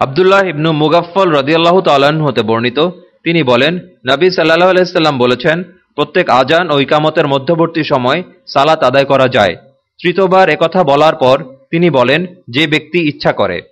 আবদুল্লাহ ইবনু মুগাফল রদিয়াল্লাহ তাল্লাহ্ন হতে বর্ণিত। তিনি বলেন, নবী সাল্লাহ আলাইসাল্লাম বলেছেন, প্রত্যেক আজান ও ইকামতের মধ্যবর্তী সময় সালাত আদায় করা যায়। তৃতীয়বার একথা বলার পর তিনি বলেন, যে ব্যক্তি ইচ্ছা করে।